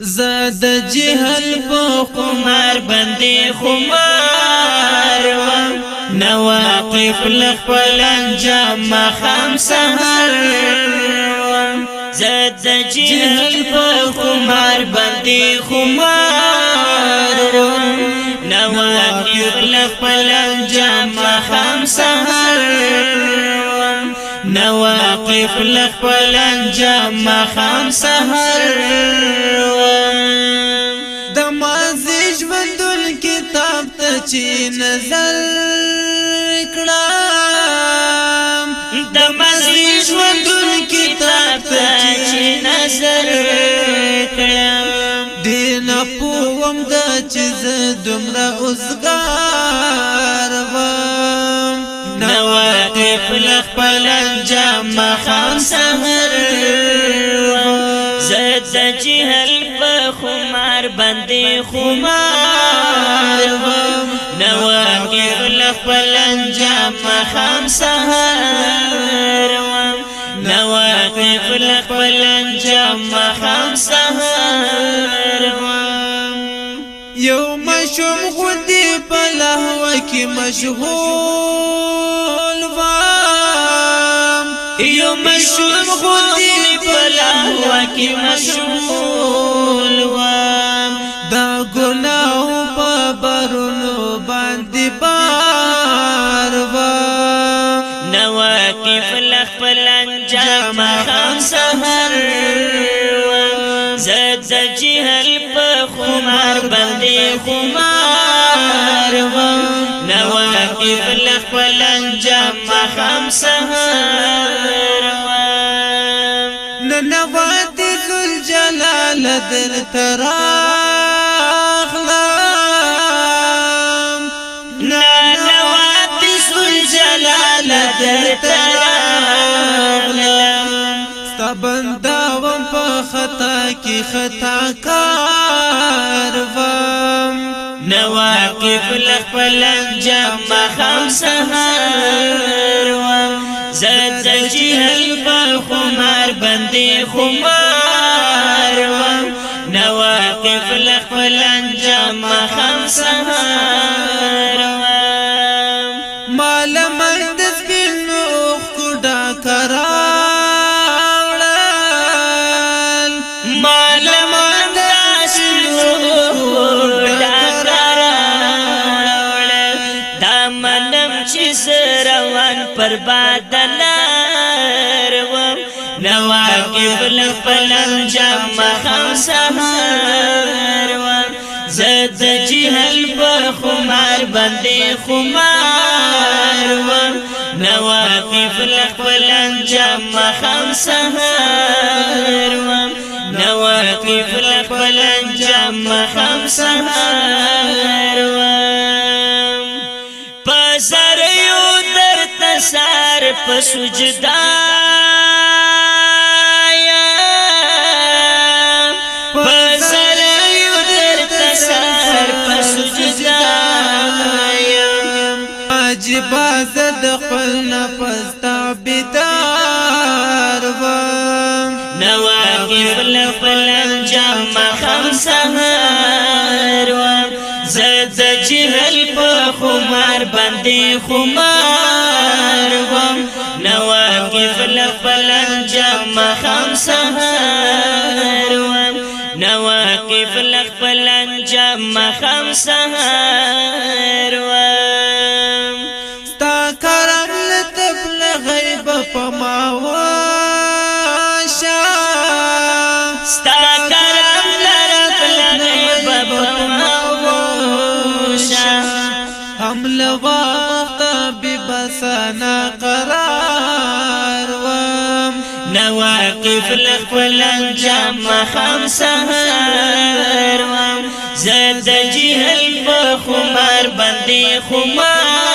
زه د جهل په قمار باندې خمار وم نواقف لخپل انجام مخام سهر وم زه د جهل په قمار باندې خمار وم نواقف لخپل انجام مخام سهر نواقف لخپل انجام مخام سحر د مازی ژوندون کتاب ته چې نظر کړم د مازی ژوندون کتاب ته چې نظر کړم دین پوم د چې ز دومره اوسګار و نواقف لخپل جام خام سحر زد جهل په خمار باندې خمار نواقع لخبل انجام خام سحر نواقع لخبل انجام خام سحر یو مشوم خودی په لهوه کې مشهور یو مشوم غوندې بلا هوا کې مشمول و دا ګناه په برونو باندې بار و نواقف لخپل انجام خام سحر و زد جهل په خمار باندې خمار و نواقف لخپل ماخام سهر ننوات ذل جلال در تراخلام ننوات ذل جلال در تراخلام ستبنداوم په خطا کې خطا کار وم نواقف لخپل انجام مخام سهر خمار وم نواقف لخفل انجام خم سهار وم مالا مجدس بین اوخ کڈا کراولان مالا مجدس بین اوخ کڈا کراولان دا منم چیز روان پر بادلان خپل خپل جام مخام سهار و زد جهل په خمار باندې خمار و نواقف خپل جام مخام سهار و نواقف خپل جام مخام سهار و پسر یو در تسار په سجدا باز د خپل نفس تابیدار و نواقف لخپل انجام مخم سهر و زد جهل په خمار باندې خمار و نواقف لخپل انجام مخم سهر و نواقف لخپل انجام مخم سهر و نعم نعم بسنا قرار وم نواقف لخبل انجام مخام سهر وم زاد جهل بخمار بندی خمار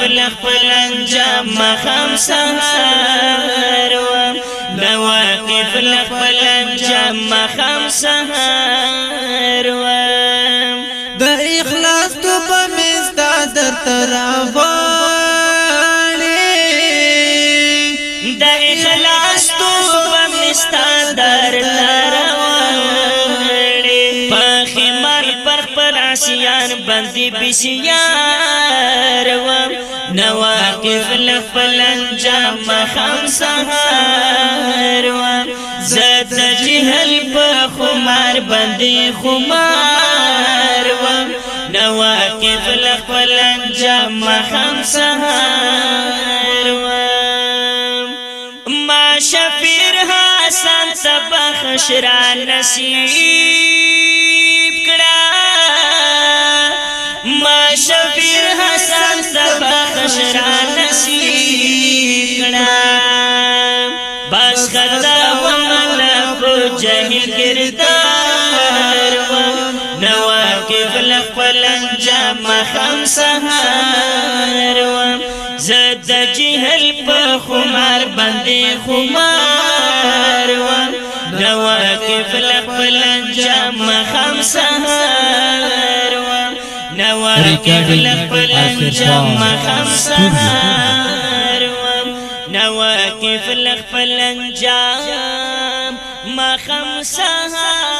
خپل خپل انجام مخم سهار و دا واقف خپل انجام مخم سهار و د اخلاص تو په مستا در تراوالې د اخلاص تو په مستا در تراوالې شیان باندې بشیار و نواقف لخپل انجام خام سهار و زد جهل په خمار باندې خمار و نواقف لخپل انجام خام سهار و ما شفیر حسن تبخش را نصیب را نصیب کړه بس خدا ومن په جهل کردار و نواقف لخپل انجام خام سهار و زد جهل په خمار باندې خمار نواكي اخر مخسر انجام ما خمسه